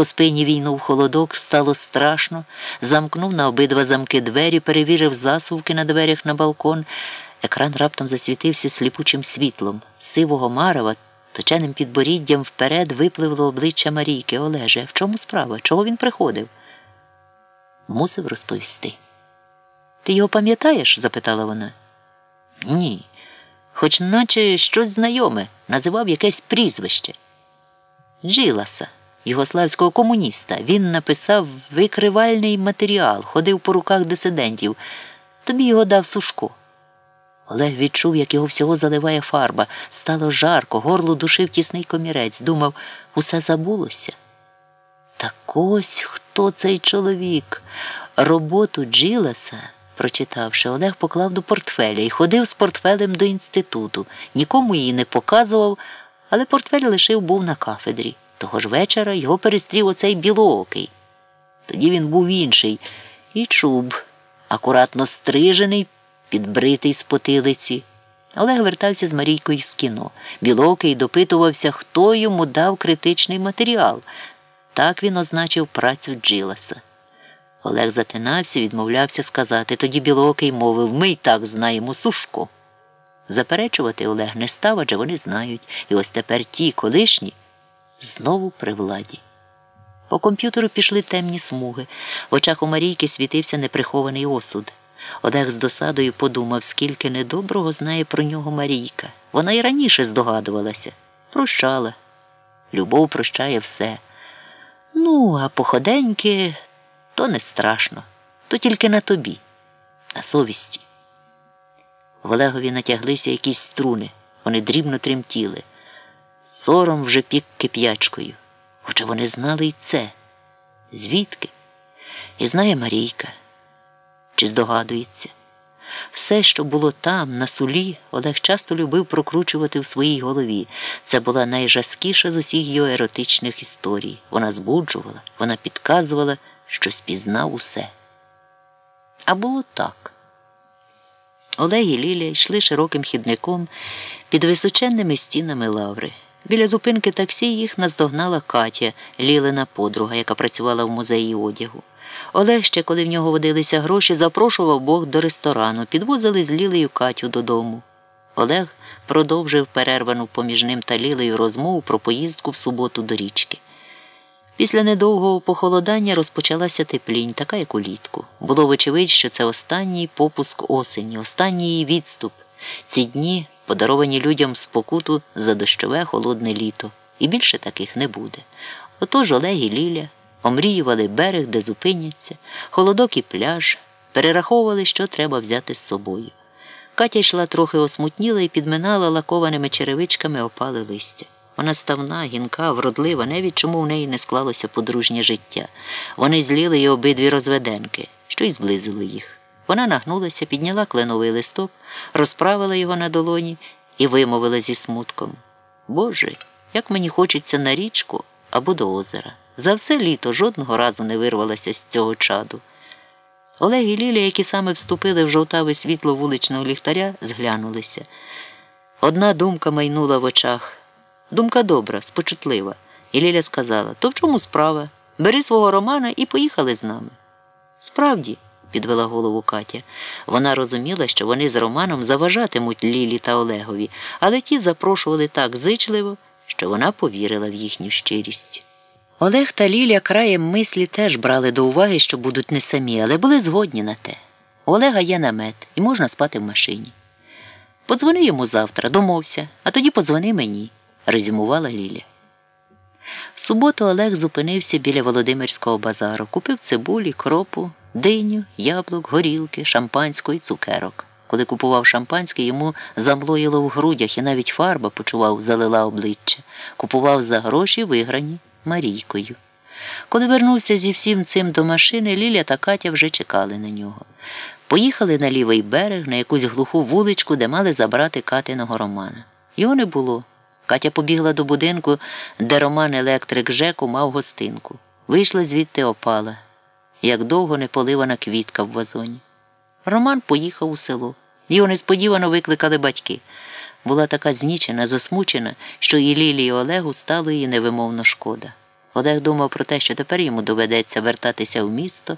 По спині війнув холодок, стало страшно, замкнув на обидва замки двері, перевірив засувки на дверях на балкон. Екран раптом засвітився сліпучим світлом. Сивого марева, точеним підборіддям вперед випливло обличчя Марійки. Олеже, в чому справа? Чого він приходив? Мусив розповісти. Ти його пам'ятаєш? запитала вона. Ні, хоч наче щось знайоме, називав якесь прізвище. Жиласа, югославського комуніста. Він написав викривальний матеріал, ходив по руках дисидентів. Тобі його дав Сушко. Олег відчув, як його всього заливає фарба. Стало жарко, горло душив тісний комірець. Думав, усе забулося. Так ось хто цей чоловік? Роботу Джиласа, прочитавши, Олег поклав до портфеля і ходив з портфелем до інституту. Нікому її не показував, але портфель лишив був на кафедрі. Того ж вечора його перестрів оцей білоокий. Тоді він був інший і чуб, акуратно стрижений, підбритий з потилиці. Олег вертався з Марійкою з кіно. Білокий допитувався, хто йому дав критичний матеріал. Так він означив працю Джиласа. Олег затинався, відмовлявся сказати. Тоді Білокий мовив ми й так знаємо Сушко. Заперечувати Олег не став, адже вони знають. І ось тепер ті колишні знову при владі. По комп'ютеру пішли темні смуги. В очах у Марійки світився неприхований осуд. Олег з досадою подумав, скільки недоброго знає про нього Марійка. Вона й раніше здогадувалася, прощала. Любов прощає все. Ну, а походеньки то не страшно, то тільки на тобі, на совісті. В Олегові натяглися якісь струни, вони дрібно тремтіли. Сором вже пік кип'ячкою. Хоча вони знали й це. Звідки? І знає Марійка. Чи здогадується? Все, що було там, на сулі, Олег часто любив прокручувати в своїй голові. Це була найжаскіша з усіх його еротичних історій. Вона збуджувала, вона підказувала, що спізнав усе. А було так. Олег і Лілія йшли широким хідником під височенними стінами лаври. Біля зупинки таксі їх наздогнала Катя, Лілина подруга, яка працювала в музеї одягу. Олег ще, коли в нього водилися гроші, запрошував Бог до ресторану, підвозили з Лілею Катю додому. Олег продовжив перервану поміж ним та Лілею розмову про поїздку в суботу до річки. Після недовгого похолодання розпочалася теплінь, така як улітку. Було вочевидь, що це останній попуск осені, останній її відступ. Ці дні подаровані людям спокуту за дощове холодне літо, і більше таких не буде. Отож Олег і Ліля омріювали берег, де зупиняться, холодок і пляж, перераховували, що треба взяти з собою. Катя йшла трохи осмутніла і підминала лакованими черевичками опали листя. Вона ставна, гінка, вродлива, навіть чому в неї не склалося подружнє життя. Вони зліли й обидві розведенки, що й зблизили їх. Вона нагнулася, підняла кленовий листок, розправила його на долоні і вимовила зі смутком Боже, як мені хочеться на річку або до озера. За все літо жодного разу не вирвалася з цього чаду. Олег і Лілія, які саме вступили в жовтаве світло вуличного ліхтаря, зглянулися. Одна думка майнула в очах. Думка добра, спочутлива. І Ліля сказала то в чому справа? Бери свого Романа і поїхали з нами. Справді, підвела голову Катя. Вона розуміла, що вони з Романом заважатимуть Лілі та Олегові, але ті запрошували так зичливо, що вона повірила в їхню щирість. Олег та Ліля краєм мислі теж брали до уваги, що будуть не самі, але були згодні на те. У Олега є намет і можна спати в машині. Подзвони йому завтра, домовся, а тоді подзвони мені, резюмувала Ліля. В суботу Олег зупинився біля Володимирського базару, купив цибулі, кропу, диню, яблук, горілки, шампанського і цукерок. Коли купував шампанське, йому замлоїло в грудях і навіть фарба, почував, залила обличчя. Купував за гроші, виграні Марійкою. Коли вернувся зі всім цим до машини, Ліля та Катя вже чекали на нього. Поїхали на лівий берег, на якусь глуху вуличку, де мали забрати Катиного Романа. Його не було. Катя побігла до будинку, де Роман електрик Жеку мав гостинку. Вийшла звідти опала, як довго не поливана квітка в вазоні. Роман поїхав у село. Його несподівано викликали батьки. Була така знічена, засмучена, що і Лілі і Олегу стало її невимовно шкода. Олег думав про те, що тепер йому доведеться вертатися в місто.